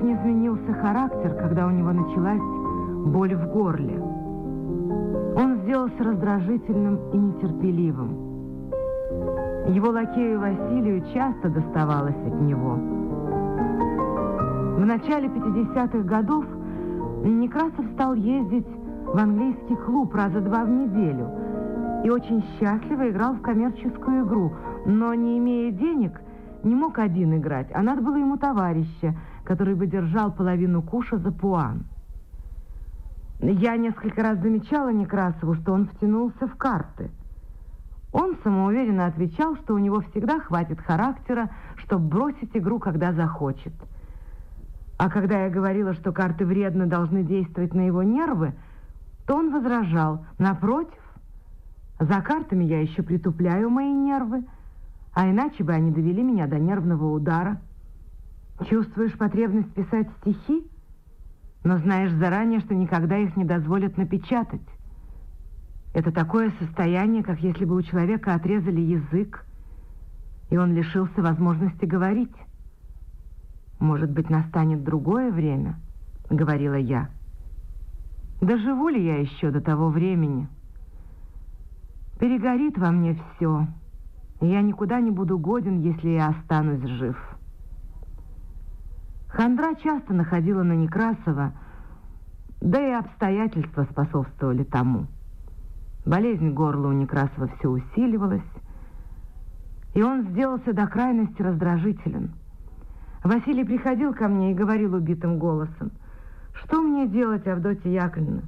очень изменился характер, когда у него началась боль в горле. Он сделался раздражительным и нетерпеливым. Его лакею Василию часто доставалось от него. В начале 50-х годов Некрасов стал ездить в английский клуб раза два в неделю и очень счастливо играл в коммерческую игру, но не имея денег, не мог один играть, а надо было ему товарища, который бы держал половину куша за пуан. Я несколько раз замечала Некрасову, что он втянулся в карты. Он самоуверенно отвечал, что у него всегда хватит характера, чтобы бросить игру, когда захочет. А когда я говорила, что карты вредно должны действовать на его нервы, то он возражал, напротив, за картами я еще притупляю мои нервы, а иначе бы они довели меня до нервного удара. Чувствуешь потребность писать стихи, но знаешь заранее, что никогда их не дозволят напечатать. Это такое состояние, как если бы у человека отрезали язык, и он лишился возможности говорить. «Может быть, настанет другое время?» — говорила я. Доживу ли я еще до того времени? Перегорит во мне все, я никуда не буду годен, если я останусь жив. Хандра часто находила на Некрасова, да и обстоятельства способствовали тому. Болезнь горла у Некрасова все усиливалась, и он сделался до крайности раздражителен. Василий приходил ко мне и говорил убитым голосом, что мне делать, Авдотья Яковлевна?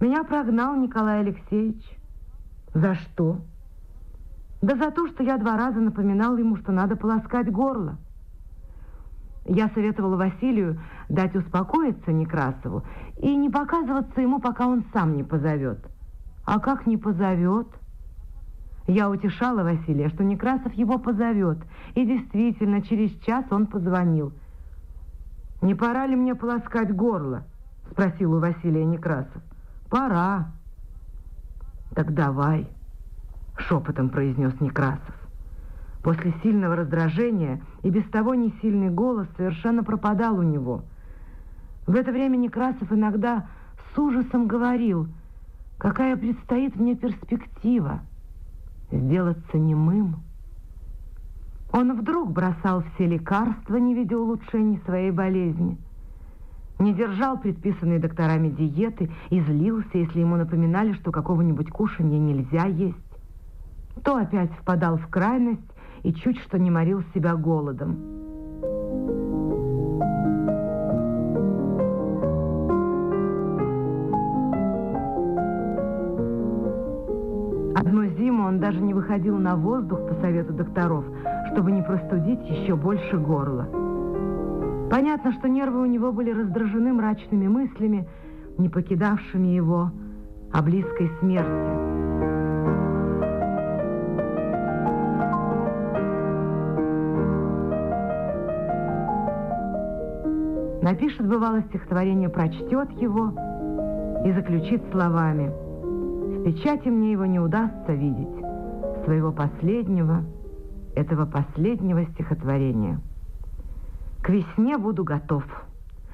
Меня прогнал Николай Алексеевич. За что? Да за то, что я два раза напоминал ему, что надо полоскать горло. Я советовала Василию дать успокоиться Некрасову и не показываться ему, пока он сам не позовет. А как не позовет? Я утешала Василия, что Некрасов его позовет, и действительно, через час он позвонил – «Не пора ли мне полоскать горло?» — спросил у Василия Некрасов. «Пора». «Так давай», — шепотом произнес Некрасов. После сильного раздражения и без того несильный голос совершенно пропадал у него. В это время Некрасов иногда с ужасом говорил, какая предстоит мне перспектива — сделаться немым. Он вдруг бросал все лекарства, не видя улучшений своей болезни. Не держал предписанные докторами диеты и злился, если ему напоминали, что какого-нибудь кушанья нельзя есть. То опять впадал в крайность и чуть что не морил себя голодом. Одну зиму он даже не выходил на воздух по совету докторов, чтобы не простудить еще больше горло. Понятно, что нервы у него были раздражены мрачными мыслями, не покидавшими его о близкой смерти. Напишет, бывало, стихотворение, прочтет его и заключит словами «В печати мне его не удастся видеть, своего последнего, этого последнего стихотворения. К весне буду готов.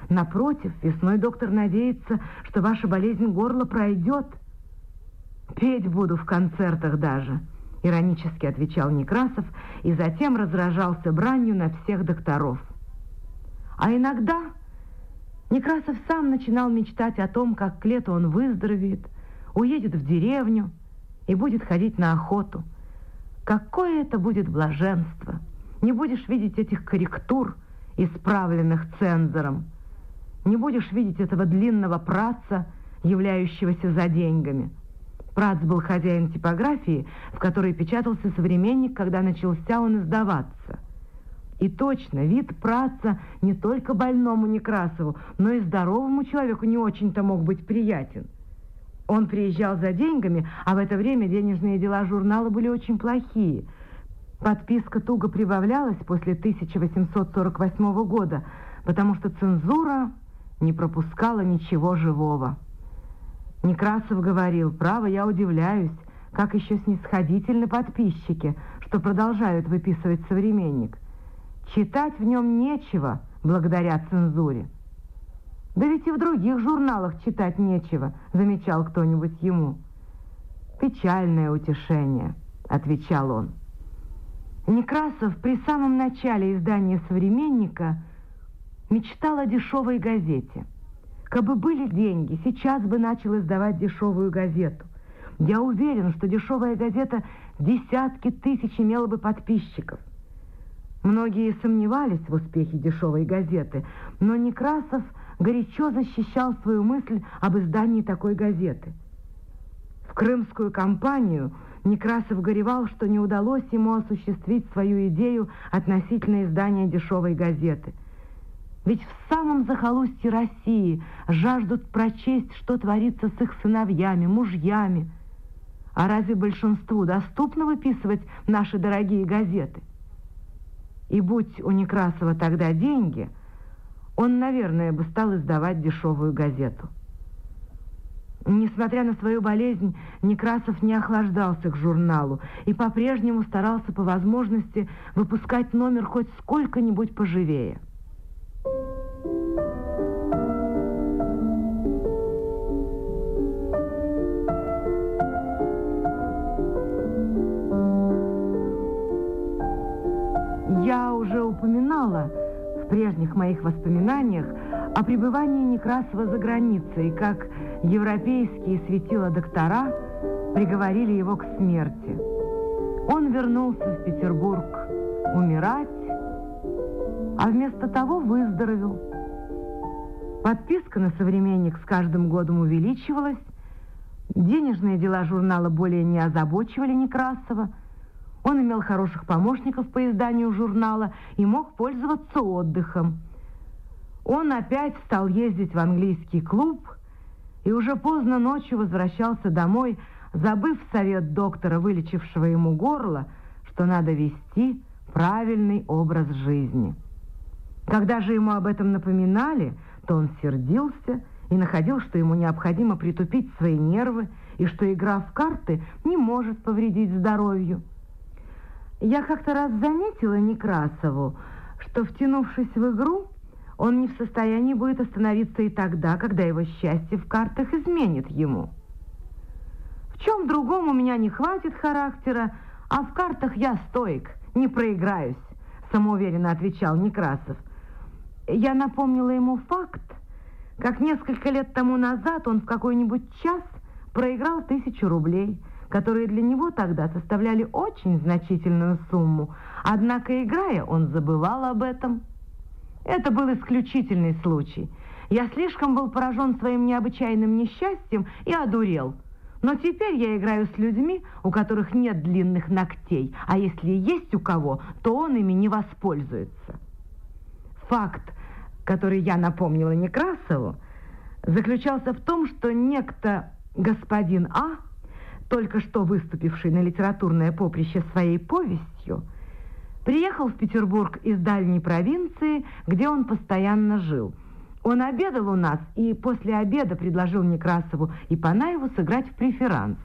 Напротив, весной доктор надеется, что ваша болезнь горла пройдет. Петь буду в концертах даже, иронически отвечал Некрасов и затем разражался бранью на всех докторов. А иногда Некрасов сам начинал мечтать о том, как к лету он выздоровеет, уедет в деревню и будет ходить на охоту – Какое это будет блаженство! Не будешь видеть этих корректур, исправленных цензором. Не будешь видеть этого длинного праца, являющегося за деньгами. Прац был хозяин типографии, в которой печатался современник, когда начался он издаваться. И точно, вид праца не только больному Некрасову, но и здоровому человеку не очень-то мог быть приятен. Он приезжал за деньгами, а в это время денежные дела журнала были очень плохие. Подписка туго прибавлялась после 1848 года, потому что цензура не пропускала ничего живого. Некрасов говорил, право, я удивляюсь, как еще снисходительны подписчики, что продолжают выписывать современник. Читать в нем нечего, благодаря цензуре. «Да ведь и в других журналах читать нечего», — замечал кто-нибудь ему. «Печальное утешение», — отвечал он. Некрасов при самом начале издания «Современника» мечтал о дешевой газете. Кабы были деньги, сейчас бы начал издавать дешевую газету. Я уверен, что дешевая газета десятки тысяч имела бы подписчиков. Многие сомневались в успехе дешевой газеты, но Некрасов горячо защищал свою мысль об издании такой газеты. В крымскую кампанию Некрасов горевал, что не удалось ему осуществить свою идею относительно издания дешевой газеты. Ведь в самом захолустье России жаждут прочесть, что творится с их сыновьями, мужьями. А разве большинству доступно выписывать наши дорогие газеты? И будь у Некрасова тогда деньги, он, наверное, бы стал издавать дешевую газету. Несмотря на свою болезнь, Некрасов не охлаждался к журналу и по-прежнему старался по возможности выпускать номер хоть сколько-нибудь поживее. Уже упоминала в прежних моих воспоминаниях о пребывании Некрасова за границей, как европейские светила доктора приговорили его к смерти. Он вернулся в Петербург умирать, а вместо того выздоровел. Подписка на «Современник» с каждым годом увеличивалась, денежные дела журнала более не озабочивали Некрасова, он имел хороших помощников по изданию журнала и мог пользоваться отдыхом. Он опять стал ездить в английский клуб и уже поздно ночью возвращался домой, забыв совет доктора, вылечившего ему горло, что надо вести правильный образ жизни. Когда же ему об этом напоминали, то он сердился и находил, что ему необходимо притупить свои нервы и что игра в карты не может повредить здоровью. Я как-то раз заметила Некрасову, что, втянувшись в игру, он не в состоянии будет остановиться и тогда, когда его счастье в картах изменит ему. В чем другом у меня не хватит характера, а в картах я стоик, не проиграюсь, самоуверенно отвечал Некрасов. Я напомнила ему факт, как несколько лет тому назад он в какой-нибудь час проиграл тысячу рублей – которые для него тогда составляли очень значительную сумму. Однако, играя, он забывал об этом. Это был исключительный случай. Я слишком был поражен своим необычайным несчастьем и одурел. Но теперь я играю с людьми, у которых нет длинных ногтей, а если есть у кого, то он ими не воспользуется. Факт, который я напомнила Некрасову, заключался в том, что некто господин А только что выступивший на литературное поприще своей повестью, приехал в Петербург из дальней провинции, где он постоянно жил. Он обедал у нас и после обеда предложил Некрасову и Панаеву сыграть в преферанс.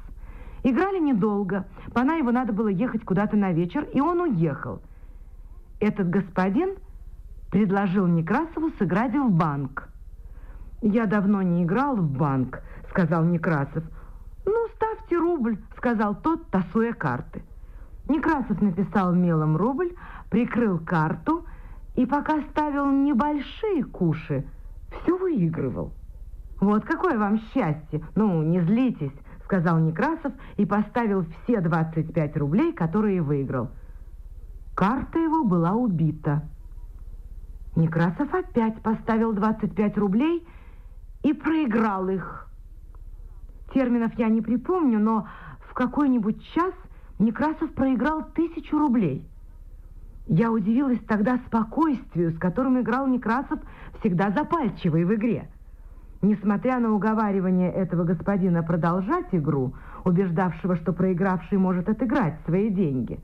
Играли недолго, Панаеву надо было ехать куда-то на вечер, и он уехал. Этот господин предложил Некрасову сыграть в банк. «Я давно не играл в банк», — сказал Некрасов, — «Ну, ставьте рубль», — сказал тот, тасуя карты. Некрасов написал мелом рубль, прикрыл карту и пока ставил небольшие куши, все выигрывал. «Вот какое вам счастье! Ну, не злитесь», — сказал Некрасов и поставил все 25 рублей, которые выиграл. Карта его была убита. Некрасов опять поставил 25 рублей и проиграл их. Терминов я не припомню, но в какой-нибудь час Некрасов проиграл тысячу рублей. Я удивилась тогда спокойствию, с которым играл Некрасов, всегда запальчивый в игре. Несмотря на уговаривание этого господина продолжать игру, убеждавшего, что проигравший может отыграть свои деньги,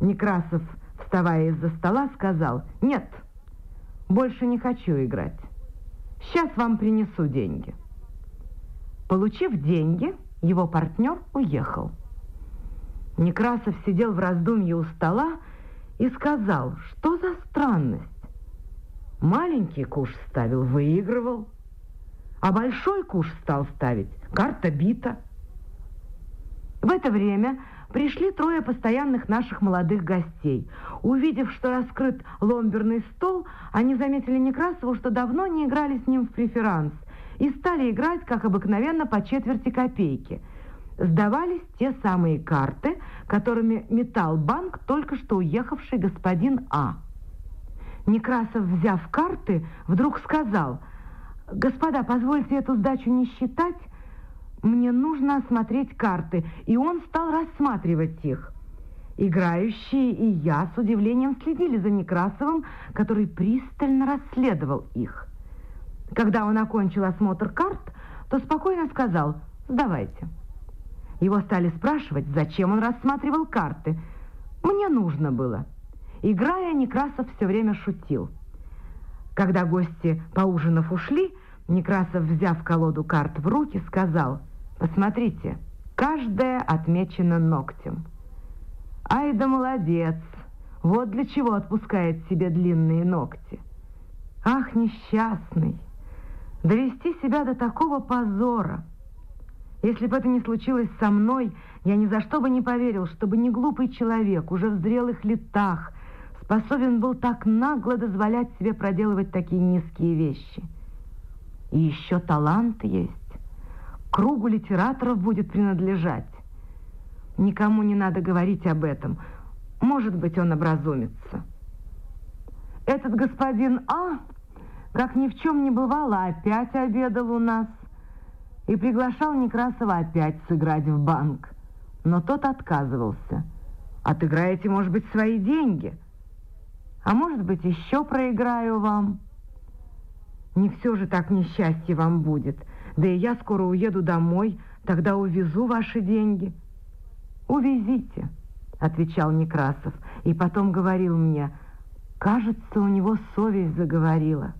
Некрасов, вставая из-за стола, сказал, «Нет, больше не хочу играть. Сейчас вам принесу деньги». Получив деньги, его партнер уехал. Некрасов сидел в раздумье у стола и сказал, что за странность. Маленький куш ставил, выигрывал. А большой куш стал ставить, карта бита. В это время пришли трое постоянных наших молодых гостей. Увидев, что раскрыт ломберный стол, они заметили Некрасову, что давно не играли с ним в преферанс, и стали играть, как обыкновенно, по четверти копейки. Сдавались те самые карты, которыми метал банк только что уехавший господин А. Некрасов, взяв карты, вдруг сказал, «Господа, позвольте эту сдачу не считать, мне нужно осмотреть карты», и он стал рассматривать их. Играющие и я с удивлением следили за Некрасовым, который пристально расследовал их. Когда он окончил осмотр карт, то спокойно сказал «Сдавайте». Его стали спрашивать, зачем он рассматривал карты. Мне нужно было. Играя, Некрасов все время шутил. Когда гости, поужинав, ушли, Некрасов, взяв колоду карт в руки, сказал, «Посмотрите, каждая отмечена ногтем». «Ай да молодец! Вот для чего отпускает себе длинные ногти!» «Ах, несчастный! Довести себя до такого позора!» Если бы это не случилось со мной, я ни за что бы не поверил, чтобы не глупый человек, уже в зрелых летах, способен был так нагло дозволять себе проделывать такие низкие вещи. И еще талант есть. Кругу литераторов будет принадлежать. Никому не надо говорить об этом. Может быть, он образумится. Этот господин А, как ни в чем не бывало, опять обедал у нас и приглашал Некрасова опять сыграть в банк. Но тот отказывался. «Отыграете, может быть, свои деньги?» А может быть, еще проиграю вам. Не все же так несчастье вам будет. Да и я скоро уеду домой, тогда увезу ваши деньги. Увезите, отвечал Некрасов, и потом говорил мне, кажется, у него совесть заговорила.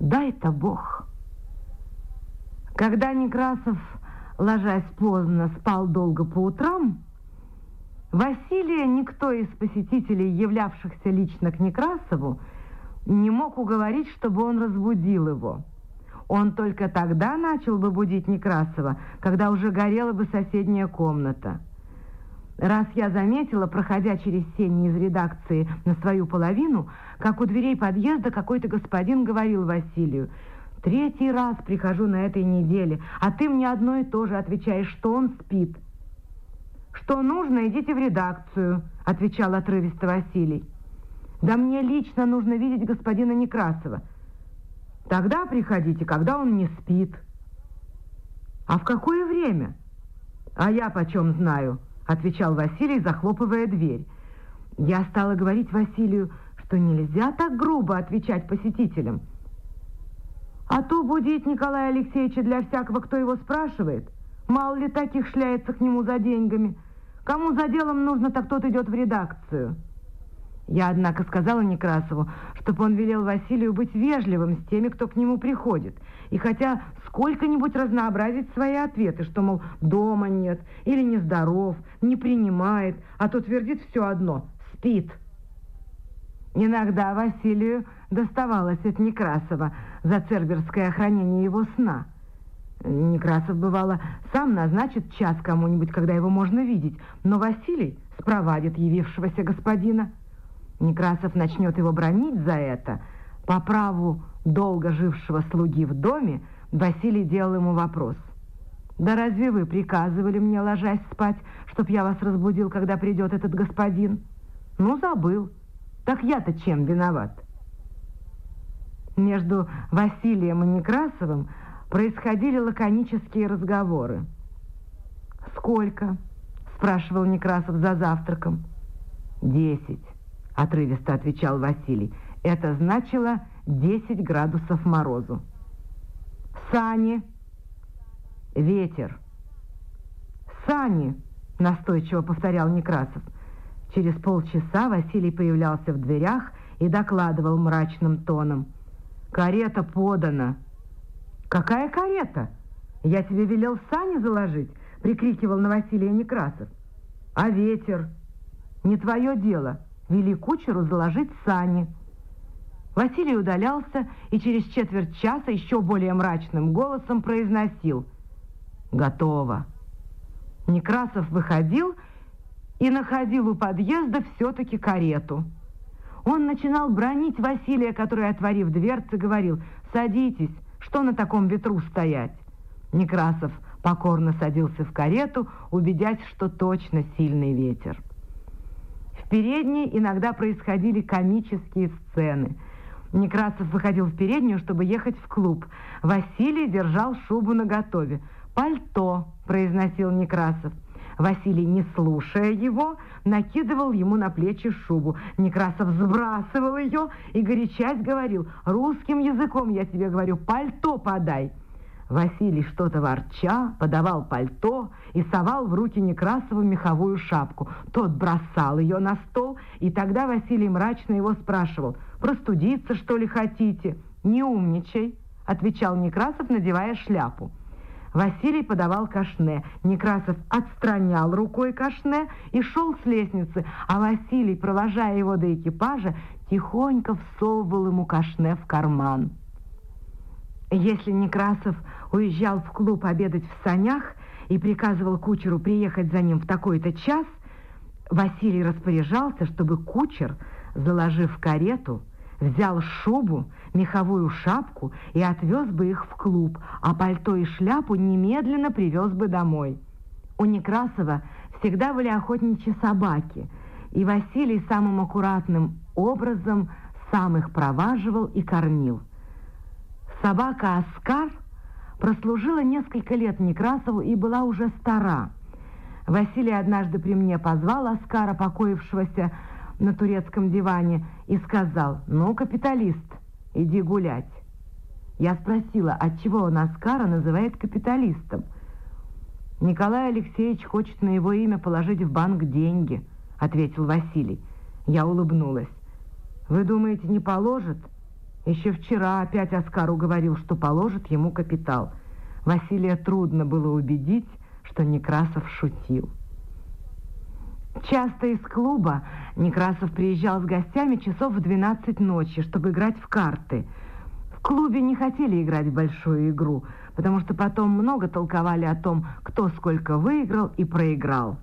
Дай-то Бог. Когда Некрасов, ложась поздно, спал долго по утрам, Василия никто из посетителей, являвшихся лично к Некрасову, не мог уговорить, чтобы он разбудил его. Он только тогда начал бы будить Некрасова, когда уже горела бы соседняя комната. Раз я заметила, проходя через сени из редакции на свою половину, как у дверей подъезда какой-то господин говорил Василию, «Третий раз прихожу на этой неделе, а ты мне одно и то же отвечаешь, что он спит». «Что нужно, идите в редакцию», — отвечал отрывисто Василий. «Да мне лично нужно видеть господина Некрасова. Тогда приходите, когда он не спит». «А в какое время?» «А я почем знаю», — отвечал Василий, захлопывая дверь. Я стала говорить Василию, что нельзя так грубо отвечать посетителям. А то будить Николая Алексеевича для всякого, кто его спрашивает. Мало ли таких шляется к нему за деньгами. Кому за делом нужно, так тот идет в редакцию. Я, однако, сказала Некрасову, чтобы он велел Василию быть вежливым с теми, кто к нему приходит. И хотя сколько-нибудь разнообразить свои ответы, что, мол, дома нет, или нездоров, не принимает, а то твердит все одно – спит. Иногда Василию доставалось от Некрасова за церберское охранение его сна – Некрасов, бывало, сам назначит час кому-нибудь, когда его можно видеть, но Василий спровадит явившегося господина. Некрасов начнет его бронить за это. По праву долго жившего слуги в доме Василий делал ему вопрос. «Да разве вы приказывали мне, ложась спать, чтоб я вас разбудил, когда придет этот господин?» «Ну, забыл. Так я-то чем виноват?» Между Василием и Некрасовым происходили лаконические разговоры. «Сколько?» – спрашивал Некрасов за завтраком. «Десять», – отрывисто отвечал Василий. Это значило десять градусов морозу. «Сани!» «Ветер!» «Сани!» – настойчиво повторял Некрасов. Через полчаса Василий появлялся в дверях и докладывал мрачным тоном. «Карета подана!» «Какая карета? Я тебе велел сани заложить!» — прикрикивал на Василия Некрасов. «А ветер? Не твое дело. Вели кучеру заложить сани». Василий удалялся и через четверть часа еще более мрачным голосом произносил «Готово». Некрасов выходил и находил у подъезда все-таки карету. Он начинал бронить Василия, который, отворив дверцы, говорил «Садитесь, что на таком ветру стоять?» Некрасов покорно садился в карету, убедясь, что точно сильный ветер. Передней иногда происходили комические сцены. Некрасов выходил в переднюю, чтобы ехать в клуб. Василий держал шубу наготове. «Пальто», — произносил Некрасов. Василий, не слушая его, накидывал ему на плечи шубу. Некрасов сбрасывал ее и, горячась, говорил, «Русским языком я тебе говорю, пальто подай». Василий что-то ворча подавал пальто и совал в руки Некрасову меховую шапку. Тот бросал ее на стол, и тогда Василий мрачно его спрашивал, «Простудиться, что ли, хотите?» «Не умничай», — отвечал Некрасов, надевая шляпу. Василий подавал кашне. Некрасов отстранял рукой кашне и шел с лестницы, а Василий, провожая его до экипажа, тихонько всовывал ему кашне в карман. Если Некрасов уезжал в клуб обедать в санях и приказывал кучеру приехать за ним в такой-то час, Василий распоряжался, чтобы кучер, заложив карету, взял шубу, меховую шапку и отвез бы их в клуб, а пальто и шляпу немедленно привез бы домой. У Некрасова всегда были охотничьи собаки, и Василий самым аккуратным образом сам их проваживал и кормил. Собака Оскар прослужила несколько лет Некрасову и была уже стара. Василий однажды при мне позвал Оскара, покоившегося на турецком диване, и сказал, «Ну, капиталист, иди гулять». Я спросила, отчего он Оскара называет капиталистом. «Николай Алексеевич хочет на его имя положить в банк деньги», — ответил Василий. Я улыбнулась. «Вы думаете, не положит?» Еще вчера опять Оскару говорил, что положит ему капитал. Василия трудно было убедить, что Некрасов шутил. Часто из клуба Некрасов приезжал с гостями часов в 12 ночи, чтобы играть в карты. В клубе не хотели играть в большую игру, потому что потом много толковали о том, кто сколько выиграл и проиграл.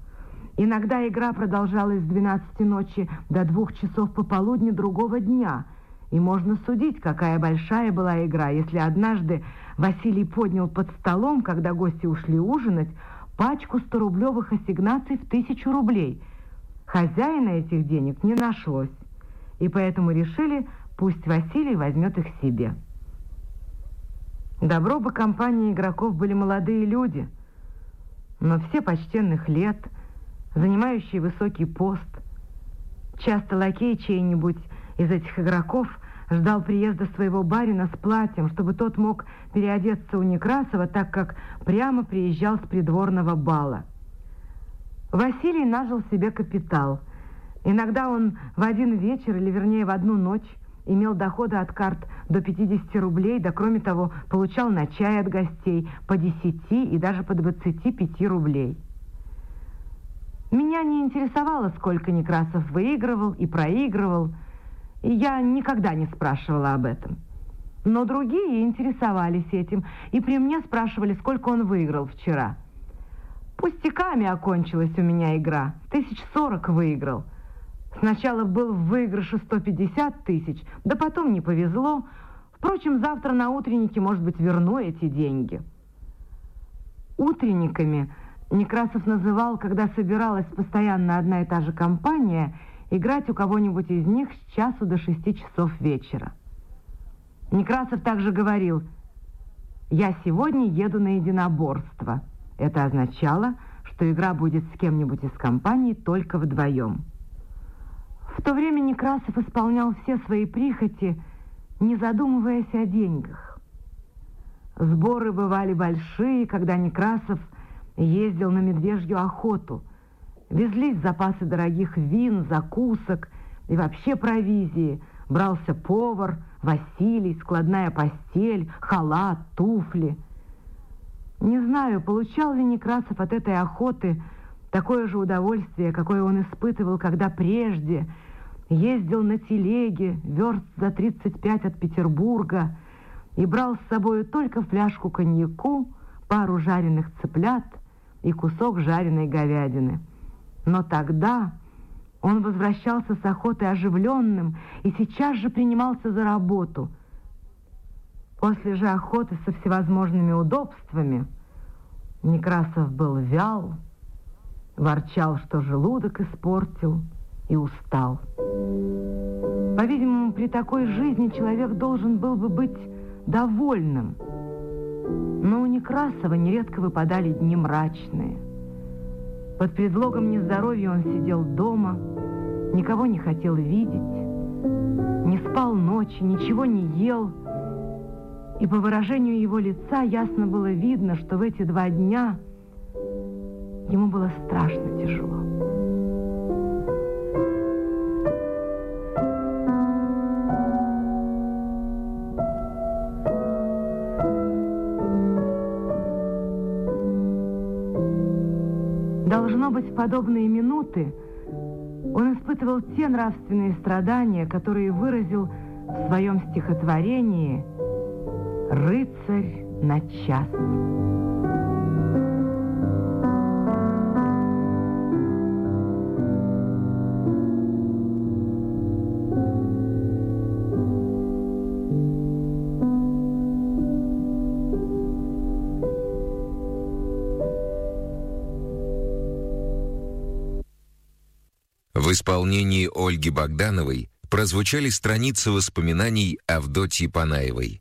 Иногда игра продолжалась с 12 ночи до двух часов пополудни другого дня – и можно судить, какая большая была игра, если однажды Василий поднял под столом, когда гости ушли ужинать, пачку 100-рублевых ассигнаций в тысячу рублей. Хозяина этих денег не нашлось, и поэтому решили, пусть Василий возьмет их себе. Добро бы компании игроков были молодые люди, но все почтенных лет, занимающие высокий пост. Часто лакей чей-нибудь из этих игроков ждал приезда своего барина с платьем, чтобы тот мог переодеться у Некрасова, так как прямо приезжал с придворного бала. Василий нажил себе капитал. Иногда он в один вечер, или вернее в одну ночь, имел доходы от карт до 50 рублей, да кроме того получал на чай от гостей по 10 и даже по 25 рублей. Меня не интересовало, сколько Некрасов выигрывал и проигрывал, я никогда не спрашивала об этом. Но другие интересовались этим, и при мне спрашивали, сколько он выиграл вчера. Пустяками окончилась у меня игра. Тысяч сорок выиграл. Сначала был в выигрыше 150 тысяч, да потом не повезло. Впрочем, завтра на утреннике, может быть, верну эти деньги. Утренниками Некрасов называл, когда собиралась постоянно одна и та же компания – играть у кого-нибудь из них с часу до шести часов вечера. Некрасов также говорил, «Я сегодня еду на единоборство». Это означало, что игра будет с кем-нибудь из компаний только вдвоем. В то время Некрасов исполнял все свои прихоти, не задумываясь о деньгах. Сборы бывали большие, когда Некрасов ездил на медвежью охоту – Везлись запасы дорогих вин, закусок и вообще провизии. Брался повар, Василий, складная постель, халат, туфли. Не знаю, получал ли Некрасов от этой охоты такое же удовольствие, какое он испытывал, когда прежде, ездил на телеге, верст за 35 от Петербурга, и брал с собой только фляжку коньяку, пару жареных цыплят и кусок жареной говядины. Но тогда он возвращался с охоты оживленным и сейчас же принимался за работу. После же охоты со всевозможными удобствами Некрасов был вял, ворчал, что желудок испортил и устал. По-видимому, при такой жизни человек должен был бы быть довольным. Но у Некрасова нередко выпадали дни мрачные. Под предлогом нездоровья он сидел дома, никого не хотел видеть, не спал ночи, ничего не ел. И по выражению его лица ясно было видно, что в эти два дня ему было страшно тяжело. Должно быть, подобные минуты он испытывал те нравственные страдания, которые выразил в своем стихотворении «Рыцарь на час». Исполнении Ольги Богдановой прозвучали страницы воспоминаний Авдотьи Панаевой.